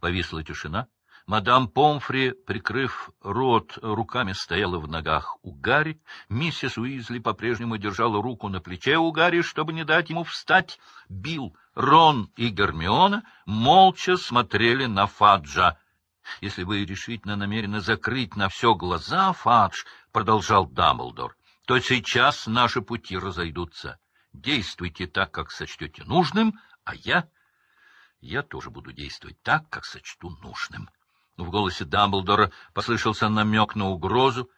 Повисла тишина. Мадам Помфри, прикрыв рот руками, стояла в ногах у Гарри. Миссис Уизли по-прежнему держала руку на плече у Гарри, чтобы не дать ему встать. Билл, Рон и Гермиона молча смотрели на Фаджа. — Если вы решительно намерены закрыть на все глаза, Фадж, — продолжал Дамблдор, — то сейчас наши пути разойдутся. Действуйте так, как сочтете нужным, а я... Я тоже буду действовать так, как сочту нужным. В голосе Дамблдора послышался намек на угрозу.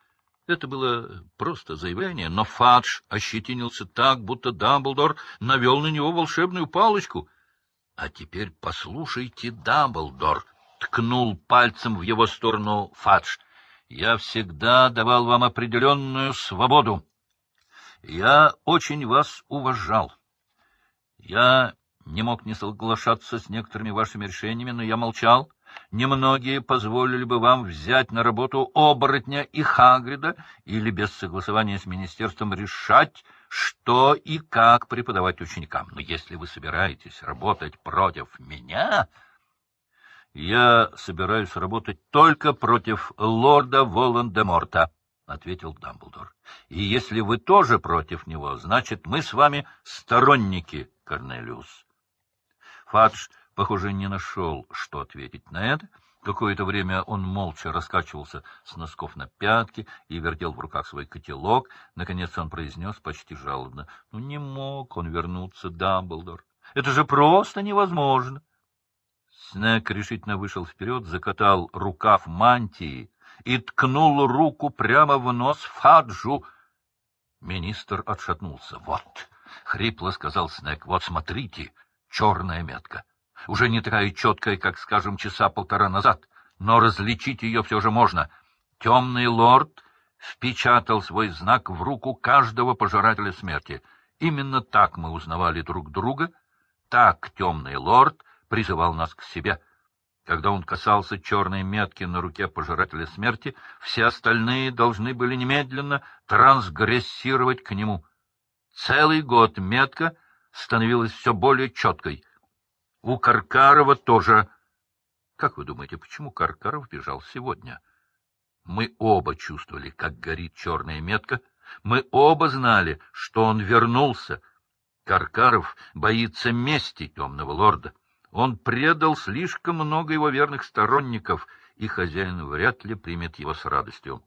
Это было просто заявление, но Фадж ощетинился так, будто Дамблдор навел на него волшебную палочку. — А теперь послушайте, Дамблдор, — ткнул пальцем в его сторону Фадж. — Я всегда давал вам определенную свободу. Я очень вас уважал. Я не мог не соглашаться с некоторыми вашими решениями, но я молчал. Немногие позволили бы вам взять на работу оборотня и Хагрида или без согласования с министерством решать, что и как преподавать ученикам. Но если вы собираетесь работать против меня, я собираюсь работать только против лорда Волан-де-Морта. — ответил Дамблдор. — И если вы тоже против него, значит, мы с вами сторонники, Корнелиус. Фадж, похоже, не нашел, что ответить на это. Какое-то время он молча раскачивался с носков на пятки и вертел в руках свой котелок. Наконец он произнес почти жалобно. — Ну, не мог он вернуться, Дамблдор. Это же просто невозможно. Снег решительно вышел вперед, закатал рукав мантии и ткнул руку прямо в нос Фаджу. Министр отшатнулся. — Вот, — хрипло сказал Снег, — вот смотрите, черная метка. Уже не такая четкая, как, скажем, часа полтора назад, но различить ее все же можно. Темный лорд впечатал свой знак в руку каждого пожирателя смерти. Именно так мы узнавали друг друга, так темный лорд призывал нас к себе — когда он касался черной метки на руке пожирателя смерти, все остальные должны были немедленно трансгрессировать к нему. Целый год метка становилась все более четкой. У Каркарова тоже. Как вы думаете, почему Каркаров бежал сегодня? Мы оба чувствовали, как горит черная метка. Мы оба знали, что он вернулся. Каркаров боится мести темного лорда. Он предал слишком много его верных сторонников, и хозяин вряд ли примет его с радостью.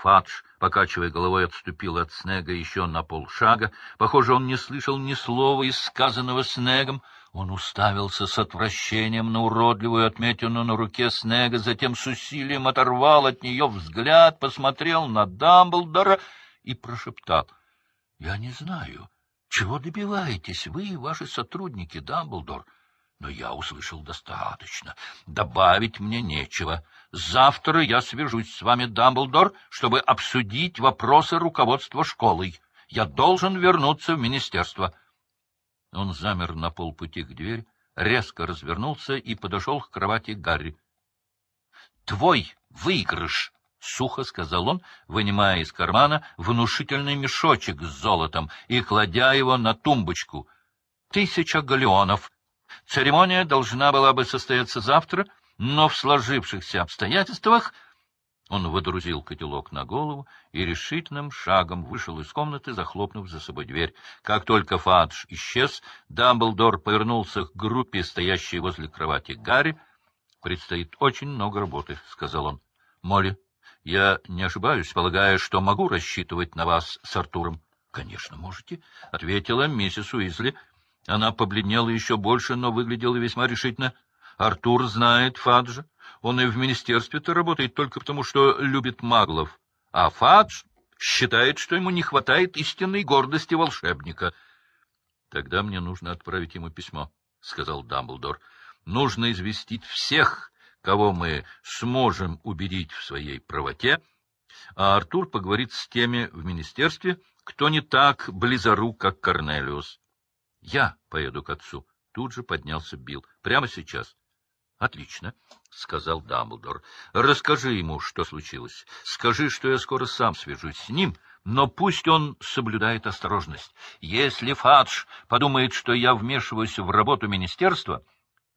Фадж, покачивая головой, отступил от Снега еще на полшага. Похоже, он не слышал ни слова из сказанного Снегом. Он уставился с отвращением на уродливую отметину на руке Снега, затем с усилием оторвал от нее взгляд, посмотрел на Дамблдора и прошептал. — Я не знаю, чего добиваетесь вы и ваши сотрудники, Дамблдор? — но я услышал достаточно. Добавить мне нечего. Завтра я свяжусь с вами, Дамблдор, чтобы обсудить вопросы руководства школой. Я должен вернуться в министерство. Он замер на полпути к двери, резко развернулся и подошел к кровати Гарри. — Твой выигрыш! — сухо сказал он, вынимая из кармана внушительный мешочек с золотом и кладя его на тумбочку. — Тысяча галеонов! Церемония должна была бы состояться завтра, но в сложившихся обстоятельствах он выдрузил котелок на голову и решительным шагом вышел из комнаты, захлопнув за собой дверь. Как только Фадж исчез, Дамблдор повернулся к группе, стоящей возле кровати Гарри. — Предстоит очень много работы, — сказал он. — Молли, я не ошибаюсь, полагая, что могу рассчитывать на вас с Артуром. — Конечно, можете, — ответила миссис Уизли. Она побледнела еще больше, но выглядела весьма решительно. Артур знает Фаджа. Он и в министерстве-то работает только потому, что любит маглов. А Фадж считает, что ему не хватает истинной гордости волшебника. — Тогда мне нужно отправить ему письмо, — сказал Дамблдор. — Нужно известить всех, кого мы сможем убедить в своей правоте, а Артур поговорит с теми в министерстве, кто не так близорук, как Корнелиус. — Я поеду к отцу. Тут же поднялся Билл. — Прямо сейчас. — Отлично, — сказал Дамблдор. — Расскажи ему, что случилось. Скажи, что я скоро сам свяжусь с ним, но пусть он соблюдает осторожность. Если Фадж подумает, что я вмешиваюсь в работу министерства,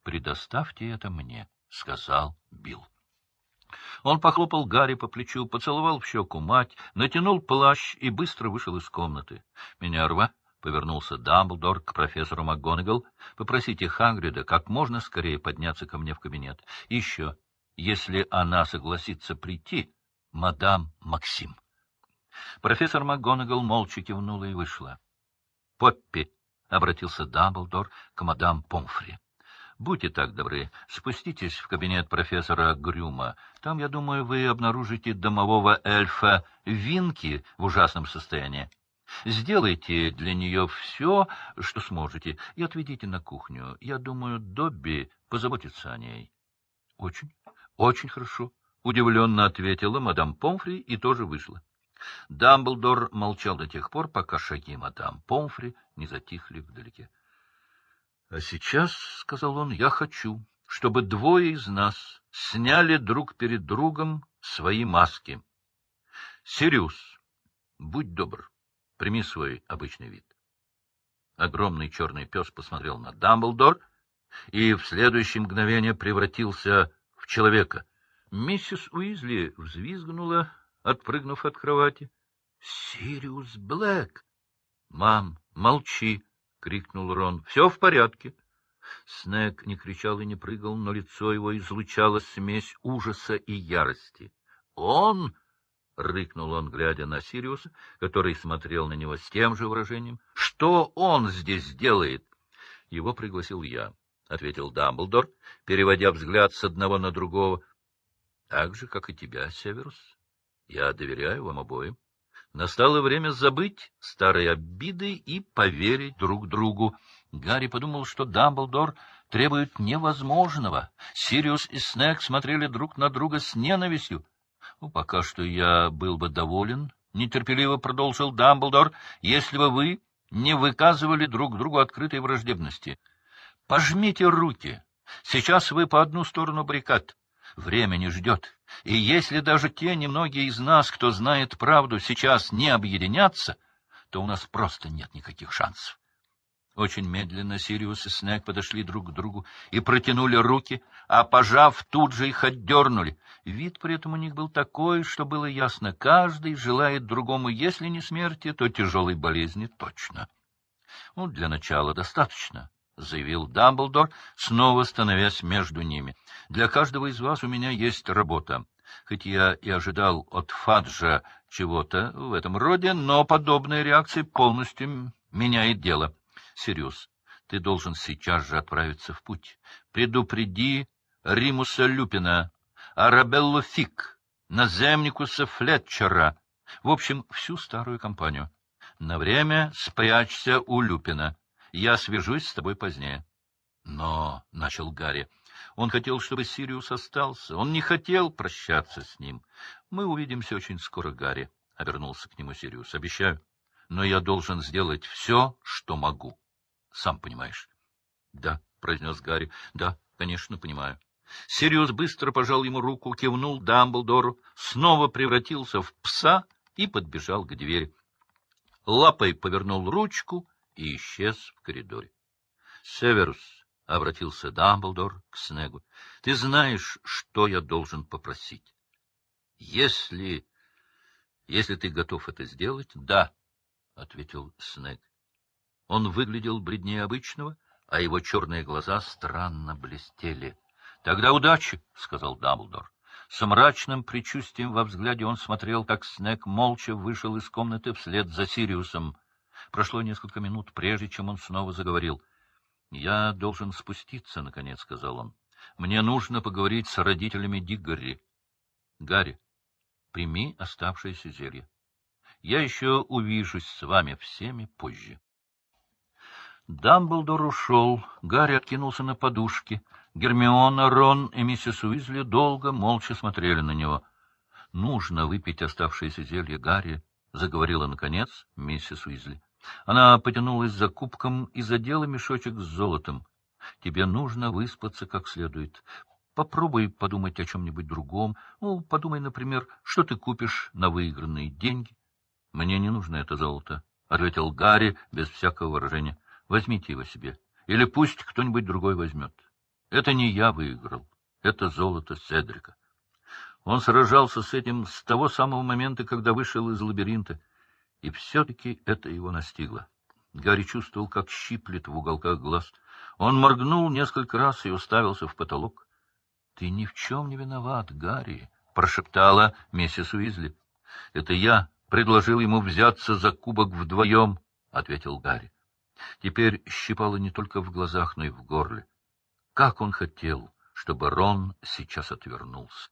предоставьте это мне, — сказал Билл. Он похлопал Гарри по плечу, поцеловал в щеку мать, натянул плащ и быстро вышел из комнаты. — Минерва, — повернулся Дамблдор к профессору МакГонагал, — попросите Хагрида как можно скорее подняться ко мне в кабинет. Еще, если она согласится прийти, мадам Максим. Профессор МакГонагал молча кивнула и вышла. — Поппи, — обратился Дамблдор к мадам Помфри. Будьте так добры, спуститесь в кабинет профессора Грюма. Там, я думаю, вы обнаружите домового эльфа Винки в ужасном состоянии. Сделайте для нее все, что сможете, и отведите на кухню. Я думаю, Добби позаботится о ней. — Очень, очень хорошо, — удивленно ответила мадам Помфри и тоже вышла. Дамблдор молчал до тех пор, пока шаги мадам Помфри не затихли вдалеке. — А сейчас, — сказал он, — я хочу, чтобы двое из нас сняли друг перед другом свои маски. — Сириус, будь добр, прими свой обычный вид. Огромный черный пес посмотрел на Дамблдор и в следующее мгновение превратился в человека. Миссис Уизли взвизгнула, отпрыгнув от кровати. — Сириус Блэк! — Мам, молчи! — крикнул Рон. — Все в порядке. Снег не кричал и не прыгал, но лицо его излучало смесь ужаса и ярости. — Он! — рыкнул он, глядя на Сириуса, который смотрел на него с тем же выражением. — Что он здесь делает? — Его пригласил я, — ответил Дамблдор, переводя взгляд с одного на другого. — Так же, как и тебя, Северус. Я доверяю вам обоим. Настало время забыть старые обиды и поверить друг другу. Гарри подумал, что Дамблдор требует невозможного. Сириус и Снег смотрели друг на друга с ненавистью. Ну, пока что я был бы доволен, — нетерпеливо продолжил Дамблдор, — если бы вы не выказывали друг другу открытой враждебности. Пожмите руки. Сейчас вы по одну сторону баррикад. Время не ждет. И если даже те немногие из нас, кто знает правду, сейчас не объединятся, то у нас просто нет никаких шансов. Очень медленно Сириус и Снег подошли друг к другу и протянули руки, а, пожав, тут же их отдернули. Вид при этом у них был такой, что было ясно, каждый желает другому, если не смерти, то тяжелой болезни точно. Ну, для начала достаточно. — заявил Дамблдор, снова становясь между ними. — Для каждого из вас у меня есть работа. Хоть я и ожидал от Фаджа чего-то в этом роде, но подобная реакция полностью меняет дело. Сириус, ты должен сейчас же отправиться в путь. Предупреди Римуса Люпина, Арабеллу Фик, Наземникуса Флетчера, в общем, всю старую компанию. На время спрячься у Люпина. Я свяжусь с тобой позднее. — Но, — начал Гарри, — он хотел, чтобы Сириус остался. Он не хотел прощаться с ним. — Мы увидимся очень скоро, Гарри, — обернулся к нему Сириус. — Обещаю. Но я должен сделать все, что могу. Сам понимаешь. — Да, — произнес Гарри. — Да, конечно, понимаю. Сириус быстро пожал ему руку, кивнул Дамблдору, снова превратился в пса и подбежал к двери. Лапой повернул ручку и исчез в коридоре. — Северус, — обратился Дамблдор к Снегу, — ты знаешь, что я должен попросить? — Если... если ты готов это сделать, — да, — ответил Снег. Он выглядел бледнее обычного, а его черные глаза странно блестели. — Тогда удачи, — сказал Дамблдор. С мрачным предчувствием во взгляде он смотрел, как Снег молча вышел из комнаты вслед за Сириусом. Прошло несколько минут, прежде чем он снова заговорил. — Я должен спуститься, — наконец сказал он. — Мне нужно поговорить с родителями Диггори. — Гарри, прими оставшееся зелье. Я еще увижусь с вами всеми позже. Дамблдор ушел, Гарри откинулся на подушке. Гермиона, Рон и миссис Уизли долго, молча смотрели на него. — Нужно выпить оставшееся зелье, Гарри, — заговорила, наконец, миссис Уизли. Она потянулась за кубком и задела мешочек с золотом. — Тебе нужно выспаться как следует. Попробуй подумать о чем-нибудь другом. Ну, подумай, например, что ты купишь на выигранные деньги. — Мне не нужно это золото, — ответил Гарри без всякого выражения. — Возьмите его себе. Или пусть кто-нибудь другой возьмет. Это не я выиграл, это золото Седрика. Он сражался с этим с того самого момента, когда вышел из лабиринта, и все-таки это его настигло. Гарри чувствовал, как щиплет в уголках глаз. Он моргнул несколько раз и уставился в потолок. — Ты ни в чем не виноват, Гарри, — прошептала миссис Уизли. — Это я предложил ему взяться за кубок вдвоем, — ответил Гарри. Теперь щипало не только в глазах, но и в горле. Как он хотел, чтобы Рон сейчас отвернулся.